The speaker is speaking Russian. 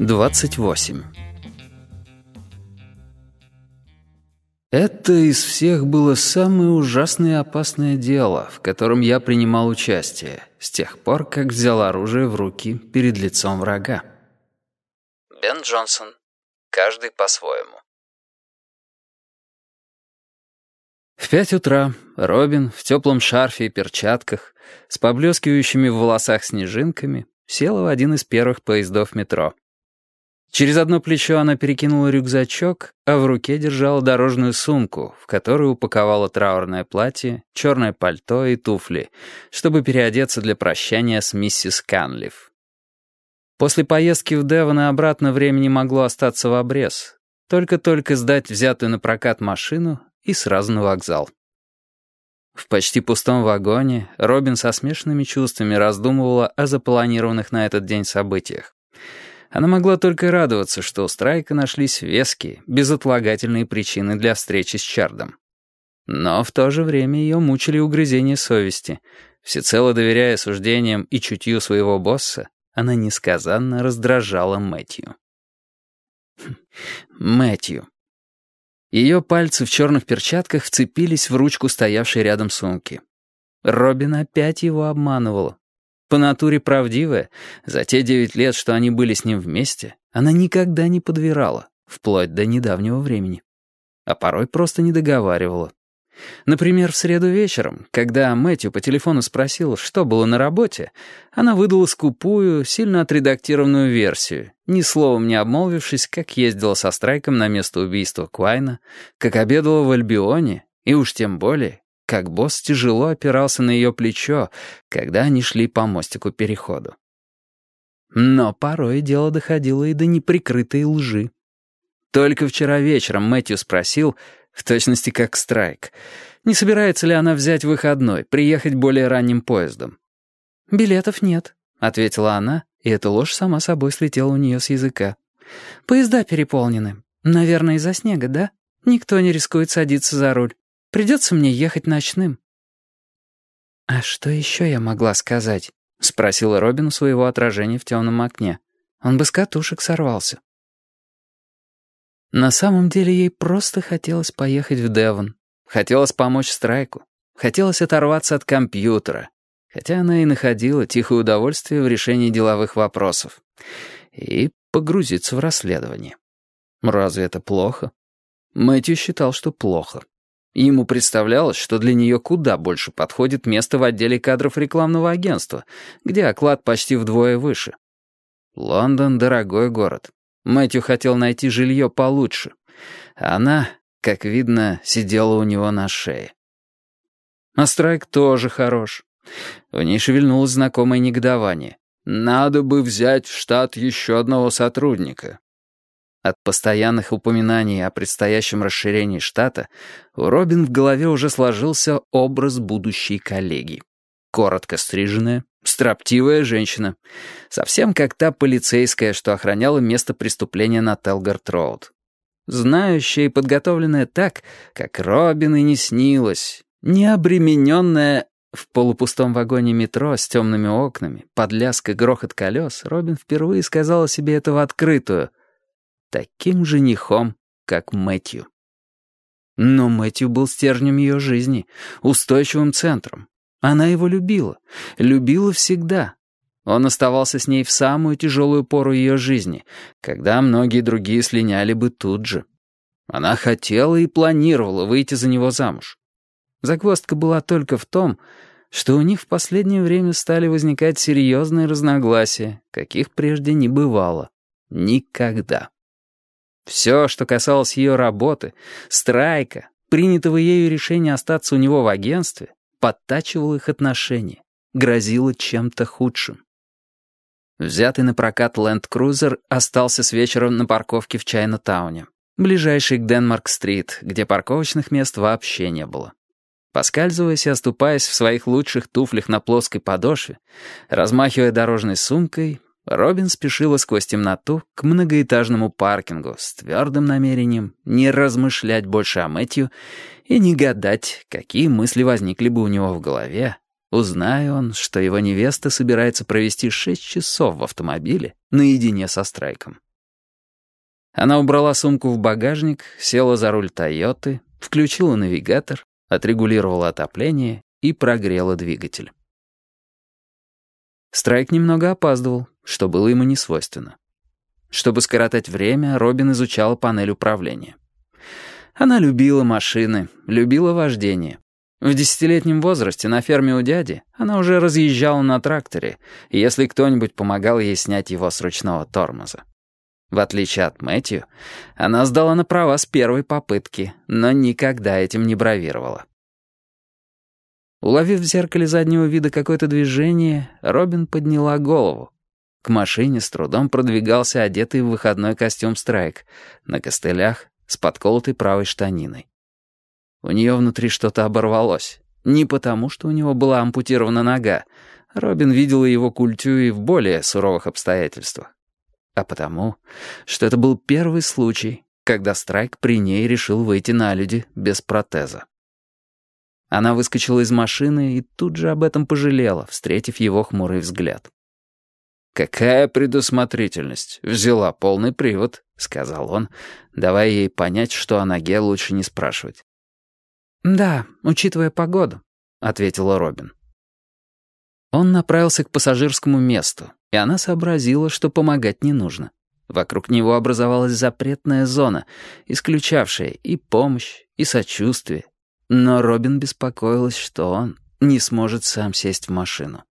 28. Это из всех было самое ужасное и опасное дело, в котором я принимал участие, с тех пор, как взял оружие в руки перед лицом врага. Бен Джонсон. Каждый по-своему. В пять утра Робин в теплом шарфе и перчатках, с поблескивающими в волосах снежинками, села в один из первых поездов метро. Через одно плечо она перекинула рюкзачок, а в руке держала дорожную сумку, в которую упаковала траурное платье, черное пальто и туфли, чтобы переодеться для прощания с миссис Канлиф. После поездки в Девон и обратно времени могло остаться в обрез. Только-только сдать взятую на прокат машину и сразу на вокзал. В почти пустом вагоне Робин со смешанными чувствами раздумывала о запланированных на этот день событиях. Она могла только радоваться, что у Страйка нашлись веские, безотлагательные причины для встречи с Чардом. Но в то же время ее мучили угрызения совести. Всецело доверяя суждениям и чутью своего босса, она несказанно раздражала Мэтью. Хм, Мэтью. Ее пальцы в черных перчатках вцепились в ручку стоявшей рядом сумки. Робин опять его обманывала. По натуре правдивая, за те девять лет, что они были с ним вместе, она никогда не подвирала, вплоть до недавнего времени. А порой просто не договаривала. Например, в среду вечером, когда Мэтью по телефону спросил, что было на работе, она выдала скупую, сильно отредактированную версию, ни словом не обмолвившись, как ездила со Страйком на место убийства Куайна, как обедала в Альбионе, и уж тем более, как босс тяжело опирался на ее плечо, когда они шли по мостику переходу. Но порой дело доходило и до неприкрытой лжи. Только вчера вечером Мэтью спросил, в точности как Страйк, не собирается ли она взять выходной, приехать более ранним поездом. «Билетов нет», — ответила она, и эта ложь сама собой слетела у нее с языка. «Поезда переполнены. Наверное, из-за снега, да? Никто не рискует садиться за руль. Придется мне ехать ночным». «А что еще я могла сказать?» — спросила Робин у своего отражения в темном окне. Он бы с катушек сорвался. На самом деле ей просто хотелось поехать в Девон. Хотелось помочь Страйку. Хотелось оторваться от компьютера. Хотя она и находила тихое удовольствие в решении деловых вопросов. И погрузиться в расследование. Разве это плохо? Мэтью считал, что плохо. Ему представлялось, что для нее куда больше подходит место в отделе кадров рекламного агентства, где оклад почти вдвое выше. Лондон — дорогой город. Мэтью хотел найти жилье получше. Она, как видно, сидела у него на шее. А Страйк тоже хорош. В ней шевельнулось знакомое негодование. «Надо бы взять в штат еще одного сотрудника». От постоянных упоминаний о предстоящем расширении штата у Робин в голове уже сложился образ будущей коллеги. Коротко стриженная, строптивая женщина. Совсем как та полицейская, что охраняла место преступления на Телгард-Роуд. Знающая и подготовленная так, как Робин и не снилась. Не обремененная в полупустом вагоне метро с темными окнами, под лязг и грохот колес, Робин впервые сказала себе это в открытую — таким женихом, как Мэтью. Но Мэтью был стержнем ее жизни, устойчивым центром. Она его любила, любила всегда. Он оставался с ней в самую тяжелую пору ее жизни, когда многие другие слиняли бы тут же. Она хотела и планировала выйти за него замуж. Загвоздка была только в том, что у них в последнее время стали возникать серьезные разногласия, каких прежде не бывало. Никогда. Все, что касалось ее работы, страйка, принятого ею решения остаться у него в агентстве, подтачивало их отношения, грозило чем-то худшим. Взятый на прокат ленд-крузер остался с вечера на парковке в Чайна-тауне, ближайшей к Денмарк-стрит, где парковочных мест вообще не было. Поскальзываясь и оступаясь в своих лучших туфлях на плоской подошве, размахивая дорожной сумкой, Робин спешила сквозь темноту к многоэтажному паркингу с твердым намерением не размышлять больше о Мэтью и не гадать, какие мысли возникли бы у него в голове, узная он, что его невеста собирается провести шесть часов в автомобиле наедине со Страйком. Она убрала сумку в багажник, села за руль «Тойоты», включила навигатор, отрегулировала отопление и прогрела двигатель. Страйк немного опаздывал, что было ему не свойственно. Чтобы скоротать время, Робин изучала панель управления. Она любила машины, любила вождение. В десятилетнем возрасте на ферме у дяди она уже разъезжала на тракторе, если кто-нибудь помогал ей снять его с ручного тормоза. В отличие от Мэтью, она сдала на права с первой попытки, но никогда этим не бравировала. Уловив в зеркале заднего вида какое-то движение, Робин подняла голову. К машине с трудом продвигался одетый в выходной костюм Страйк, на костылях, с подколотой правой штаниной. У нее внутри что-то оборвалось. Не потому, что у него была ампутирована нога. Робин видела его культю и в более суровых обстоятельствах. А потому, что это был первый случай, когда Страйк при ней решил выйти на люди без протеза. Она выскочила из машины и тут же об этом пожалела, встретив его хмурый взгляд. «Какая предусмотрительность! Взяла полный привод», — сказал он, давая ей понять, что о ноге лучше не спрашивать. «Да, учитывая погоду», — ответила Робин. Он направился к пассажирскому месту, и она сообразила, что помогать не нужно. Вокруг него образовалась запретная зона, исключавшая и помощь, и сочувствие, но Робин беспокоилась, что он не сможет сам сесть в машину.